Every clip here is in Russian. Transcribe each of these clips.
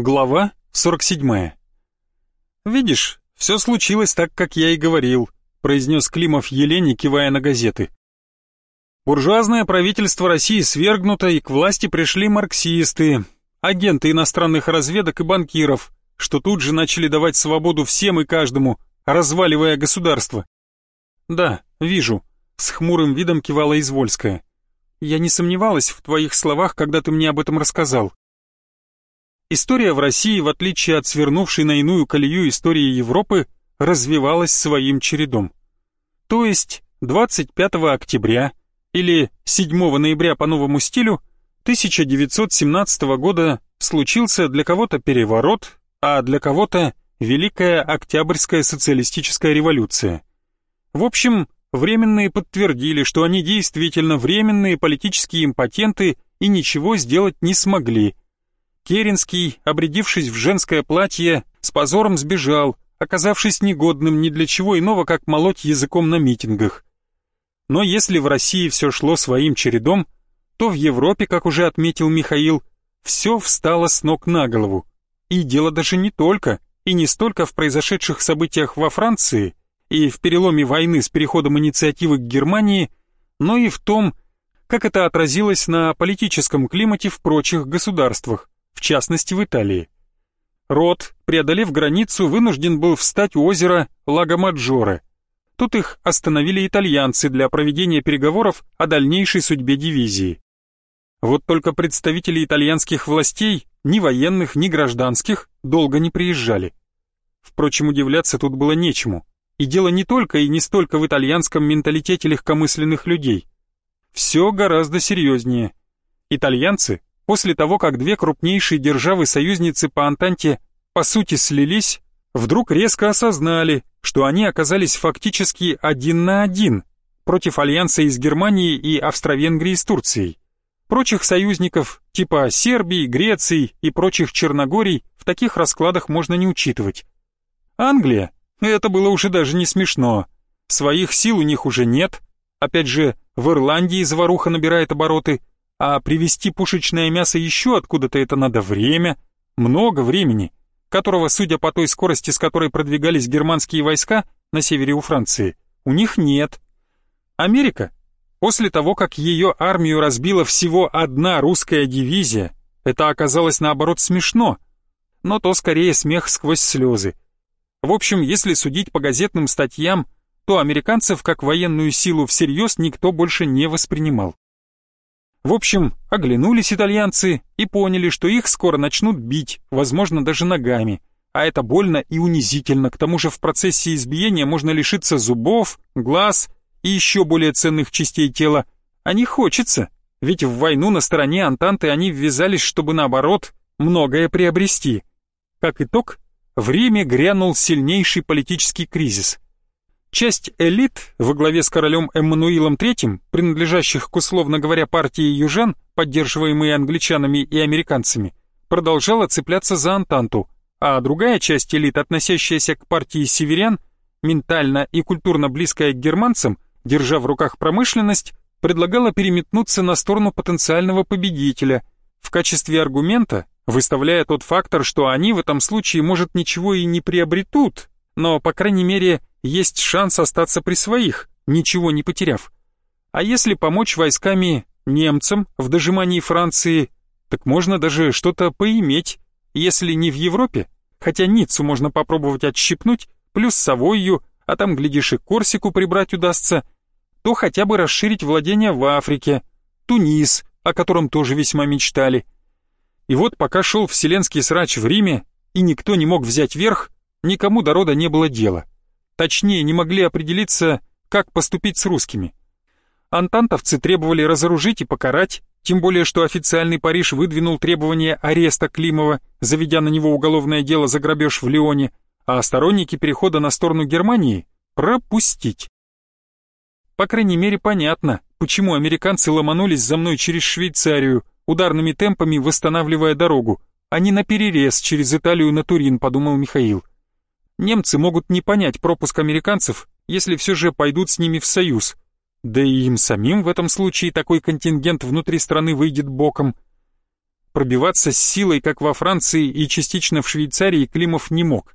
Глава 47. «Видишь, все случилось так, как я и говорил», произнес Климов Елене, кивая на газеты. Буржуазное правительство России свергнуто, и к власти пришли марксисты, агенты иностранных разведок и банкиров, что тут же начали давать свободу всем и каждому, разваливая государство. «Да, вижу», — с хмурым видом кивала Извольская. «Я не сомневалась в твоих словах, когда ты мне об этом рассказал. История в России, в отличие от свернувшей на иную колею истории Европы, развивалась своим чередом. То есть 25 октября или 7 ноября по новому стилю 1917 года случился для кого-то переворот, а для кого-то Великая Октябрьская социалистическая революция. В общем, временные подтвердили, что они действительно временные политические импотенты и ничего сделать не смогли – Керенский, обрядившись в женское платье, с позором сбежал, оказавшись негодным ни для чего иного, как молоть языком на митингах. Но если в России все шло своим чередом, то в Европе, как уже отметил Михаил, все встало с ног на голову. И дело даже не только, и не столько в произошедших событиях во Франции и в переломе войны с переходом инициативы к Германии, но и в том, как это отразилось на политическом климате в прочих государствах в частности в Италии. Рот, преодолев границу, вынужден был встать у озера Лагомаджоре. Тут их остановили итальянцы для проведения переговоров о дальнейшей судьбе дивизии. Вот только представители итальянских властей, ни военных, ни гражданских, долго не приезжали. Впрочем, удивляться тут было нечему. И дело не только и не столько в итальянском менталитете легкомысленных людей. Все гораздо серьезнее. Итальянцы После того, как две крупнейшие державы-союзницы по Антанте по сути слились, вдруг резко осознали, что они оказались фактически один на один против альянса из Германии и Австро-Венгрии с Турцией. Прочих союзников, типа Сербии, Греции и прочих Черногорий, в таких раскладах можно не учитывать. Англия? Это было уже даже не смешно. Своих сил у них уже нет. Опять же, в Ирландии заваруха набирает обороты – а привезти пушечное мясо еще откуда-то это надо время, много времени, которого, судя по той скорости, с которой продвигались германские войска на севере у Франции, у них нет. Америка, после того, как ее армию разбила всего одна русская дивизия, это оказалось наоборот смешно, но то скорее смех сквозь слезы. В общем, если судить по газетным статьям, то американцев как военную силу всерьез никто больше не воспринимал. В общем, оглянулись итальянцы и поняли, что их скоро начнут бить, возможно, даже ногами. А это больно и унизительно, к тому же в процессе избиения можно лишиться зубов, глаз и еще более ценных частей тела. А не хочется, ведь в войну на стороне Антанты они ввязались, чтобы наоборот, многое приобрести. Как итог, в Риме грянул сильнейший политический кризис – Часть элит во главе с королем Эммануилом III, принадлежащих к условно говоря партии южан, поддерживаемые англичанами и американцами, продолжала цепляться за Антанту, а другая часть элит, относящаяся к партии северян, ментально и культурно близкая к германцам, держа в руках промышленность, предлагала переметнуться на сторону потенциального победителя, в качестве аргумента выставляя тот фактор, что они в этом случае, может, ничего и не приобретут, но, по крайней мере, есть шанс остаться при своих, ничего не потеряв. А если помочь войсками немцам в дожимании Франции, так можно даже что-то поиметь, если не в Европе, хотя Ниццу можно попробовать отщипнуть, плюс Савойю, а там, глядишь, и Корсику прибрать удастся, то хотя бы расширить владения в Африке, Тунис, о котором тоже весьма мечтали. И вот пока шел вселенский срач в Риме, и никто не мог взять верх, никому до рода не было дела. Точнее, не могли определиться, как поступить с русскими. Антантовцы требовали разоружить и покарать, тем более что официальный Париж выдвинул требование ареста Климова, заведя на него уголовное дело за грабеж в Лионе, а сторонники перехода на сторону Германии пропустить. По крайней мере, понятно, почему американцы ломанулись за мной через Швейцарию, ударными темпами восстанавливая дорогу, а не перерез через Италию на Турин, подумал Михаил. Немцы могут не понять пропуск американцев, если все же пойдут с ними в союз. Да и им самим в этом случае такой контингент внутри страны выйдет боком. пробиваться с силой, как во Франции и частично в Швейцарии, Климов не мог.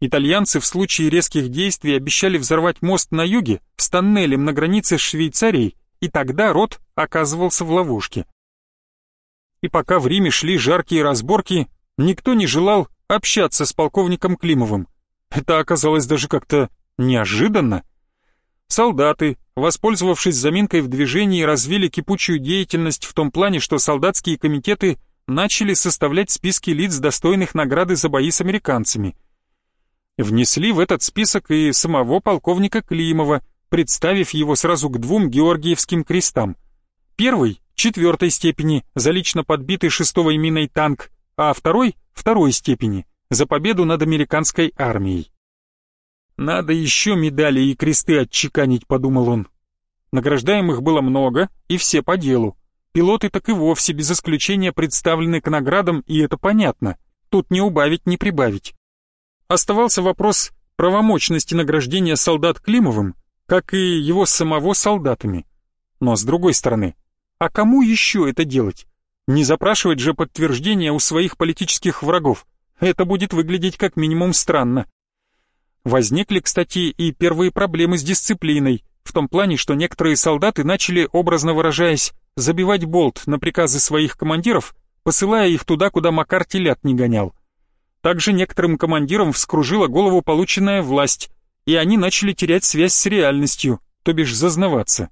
Итальянцы в случае резких действий обещали взорвать мост на юге с тоннелем на границе с Швейцарией, и тогда рот оказывался в ловушке. И пока в Риме шли жаркие разборки, никто не желал общаться с полковником Климовым. Это оказалось даже как-то неожиданно. Солдаты, воспользовавшись заминкой в движении, развили кипучую деятельность в том плане, что солдатские комитеты начали составлять списки лиц, достойных награды за бои с американцами. Внесли в этот список и самого полковника Климова, представив его сразу к двум Георгиевским крестам. Первый — четвертой степени, за лично подбитый шестовой миной танк, а второй — второй степени, за победу над американской армией. «Надо еще медали и кресты отчеканить», — подумал он. Награждаемых было много, и все по делу. Пилоты так и вовсе без исключения представлены к наградам, и это понятно. Тут не убавить, не прибавить. Оставался вопрос правомочности награждения солдат Климовым, как и его самого солдатами. Но с другой стороны, а кому еще это делать? Не запрашивать же подтверждения у своих политических врагов. Это будет выглядеть как минимум странно. Возникли, кстати, и первые проблемы с дисциплиной, в том плане, что некоторые солдаты начали, образно выражаясь, забивать болт на приказы своих командиров, посылая их туда, куда Макар телят не гонял. Также некоторым командирам вскружила голову полученная власть, и они начали терять связь с реальностью, то бишь зазнаваться.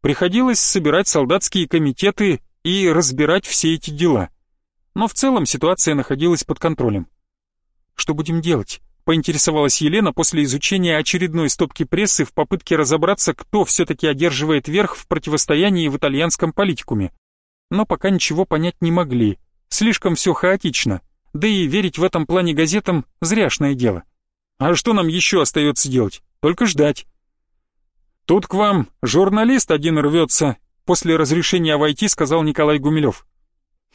Приходилось собирать солдатские комитеты и разбирать все эти дела. Но в целом ситуация находилась под контролем. Что будем делать? поинтересовалась Елена после изучения очередной стопки прессы в попытке разобраться, кто все-таки одерживает верх в противостоянии в итальянском политикуме. Но пока ничего понять не могли. Слишком все хаотично. Да и верить в этом плане газетам – зряшное дело. А что нам еще остается делать? Только ждать. Тут к вам журналист один рвется, после разрешения войти, сказал Николай Гумилев.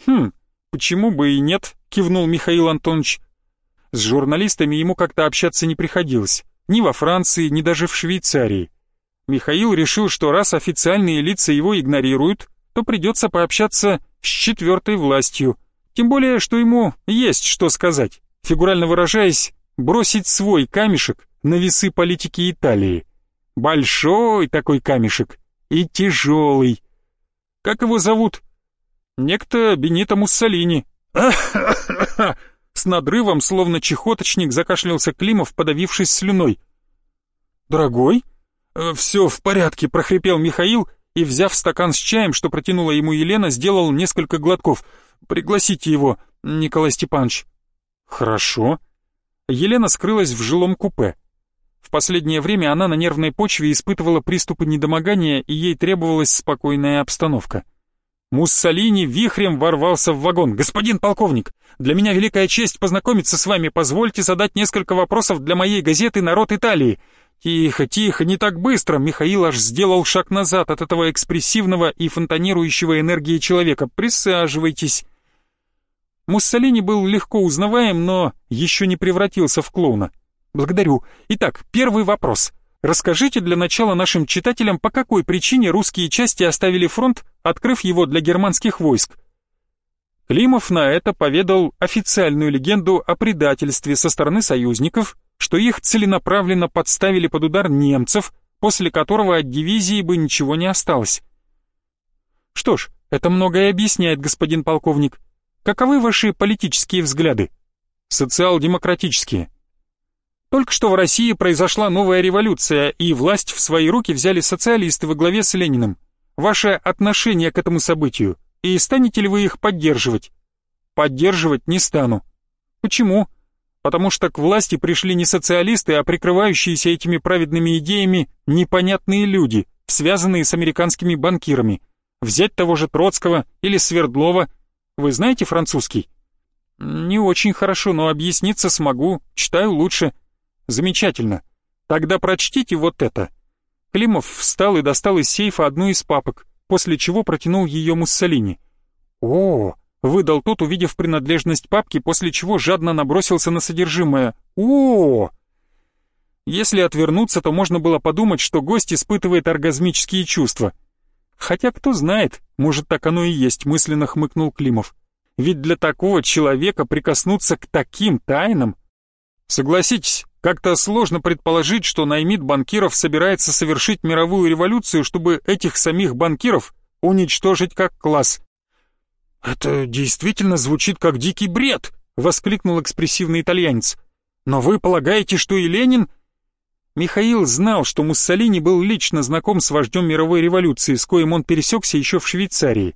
Хм, почему бы и нет, кивнул Михаил Антонович. С журналистами ему как-то общаться не приходилось, ни во Франции, ни даже в Швейцарии. Михаил решил, что раз официальные лица его игнорируют, то придется пообщаться с четвертой властью, тем более, что ему есть что сказать, фигурально выражаясь, бросить свой камешек на весы политики Италии. Большой такой камешек и тяжелый. Как его зовут? Некто Бенито Муссолини. С надрывом, словно чехоточник, закашлялся Климов, подавившись слюной. «Дорогой?» «Э, «Все в порядке», — прохрипел Михаил и, взяв стакан с чаем, что протянула ему Елена, сделал несколько глотков. «Пригласите его, Николай Степанович». «Хорошо». Елена скрылась в жилом купе. В последнее время она на нервной почве испытывала приступы недомогания, и ей требовалась спокойная обстановка. Муссолини вихрем ворвался в вагон. «Господин полковник, для меня великая честь познакомиться с вами. Позвольте задать несколько вопросов для моей газеты «Народ Италии». Тихо, тихо, не так быстро. Михаил аж сделал шаг назад от этого экспрессивного и фонтанирующего энергии человека. Присаживайтесь. Муссолини был легко узнаваем, но еще не превратился в клоуна. Благодарю. Итак, первый вопрос. Расскажите для начала нашим читателям, по какой причине русские части оставили фронт, открыв его для германских войск. Климов на это поведал официальную легенду о предательстве со стороны союзников, что их целенаправленно подставили под удар немцев, после которого от дивизии бы ничего не осталось. Что ж, это многое объясняет, господин полковник. Каковы ваши политические взгляды? Социал-демократические. Только что в России произошла новая революция, и власть в свои руки взяли социалисты во главе с Лениным. Ваше отношение к этому событию, и станете ли вы их поддерживать? Поддерживать не стану. Почему? Потому что к власти пришли не социалисты, а прикрывающиеся этими праведными идеями непонятные люди, связанные с американскими банкирами. Взять того же Троцкого или Свердлова. Вы знаете французский? Не очень хорошо, но объясниться смогу, читаю лучше. Замечательно. Тогда прочтите вот это. Климов встал и достал из сейфа одну из папок, после чего протянул ее Муссолини. О, выдал тот, увидев принадлежность папки, после чего жадно набросился на содержимое. О! Если отвернуться, то можно было подумать, что гость испытывает оргазмические чувства. Хотя кто знает, может так оно и есть, мысленно хмыкнул Климов. ведь для такого человека прикоснуться к таким тайнам... Согласитесь, как-то сложно предположить, что наймит банкиров собирается совершить мировую революцию, чтобы этих самих банкиров уничтожить как класс. «Это действительно звучит как дикий бред!» — воскликнул экспрессивный итальянец. «Но вы полагаете, что и Ленин...» Михаил знал, что Муссолини был лично знаком с вождем мировой революции, с коим он пересекся еще в Швейцарии.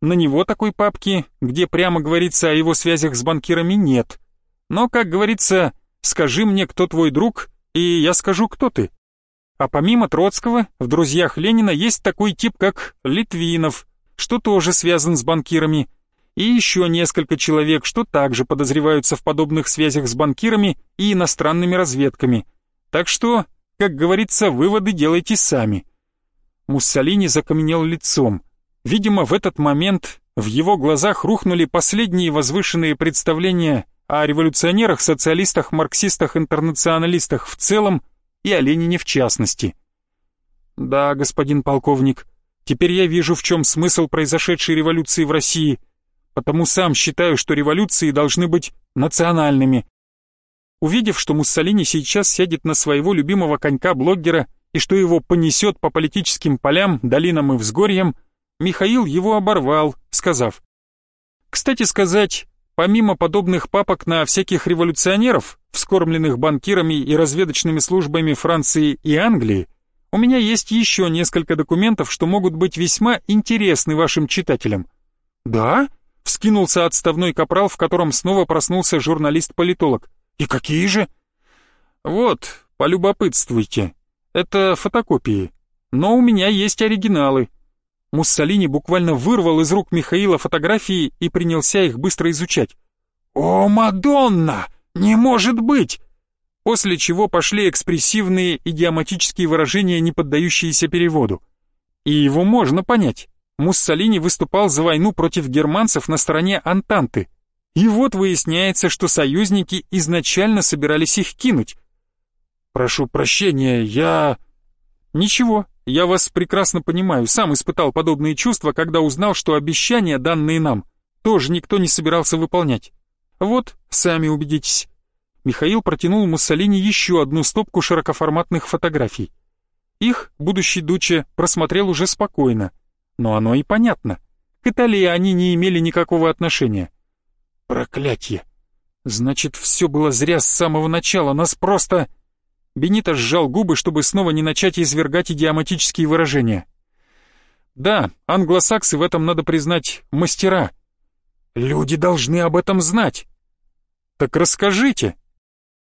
На него такой папки, где прямо говорится о его связях с банкирами, нет. Но, как говорится, скажи мне, кто твой друг, и я скажу, кто ты. А помимо Троцкого, в друзьях Ленина есть такой тип, как Литвинов, что тоже связан с банкирами, и еще несколько человек, что также подозреваются в подобных связях с банкирами и иностранными разведками. Так что, как говорится, выводы делайте сами. Муссолини закаменел лицом. Видимо, в этот момент в его глазах рухнули последние возвышенные представления о революционерах, социалистах, марксистах, интернационалистах в целом и о Ленине в частности. «Да, господин полковник, теперь я вижу, в чем смысл произошедшей революции в России, потому сам считаю, что революции должны быть национальными». Увидев, что Муссолини сейчас сядет на своего любимого конька-блогера и что его понесет по политическим полям, долинам и взгорьям, Михаил его оборвал, сказав, «Кстати сказать, помимо подобных папок на всяких революционеров, вскормленных банкирами и разведочными службами Франции и Англии, у меня есть еще несколько документов, что могут быть весьма интересны вашим читателям». «Да?» — вскинулся отставной капрал, в котором снова проснулся журналист-политолог. «И какие же?» «Вот, полюбопытствуйте. Это фотокопии. Но у меня есть оригиналы. Муссолини буквально вырвал из рук Михаила фотографии и принялся их быстро изучать. «О, Мадонна! Не может быть!» После чего пошли экспрессивные идиоматические выражения, не поддающиеся переводу. И его можно понять. Муссолини выступал за войну против германцев на стороне Антанты. И вот выясняется, что союзники изначально собирались их кинуть. «Прошу прощения, я...» «Ничего, я вас прекрасно понимаю, сам испытал подобные чувства, когда узнал, что обещания, данные нам, тоже никто не собирался выполнять. Вот, сами убедитесь. Михаил протянул Муссолини еще одну стопку широкоформатных фотографий. Их будущий Дуче просмотрел уже спокойно, но оно и понятно. К Италии они не имели никакого отношения. Проклятье! Значит, все было зря с самого начала, нас просто... Бенито сжал губы, чтобы снова не начать извергать идиоматические выражения. Да, англосаксы в этом, надо признать, мастера. Люди должны об этом знать. Так расскажите.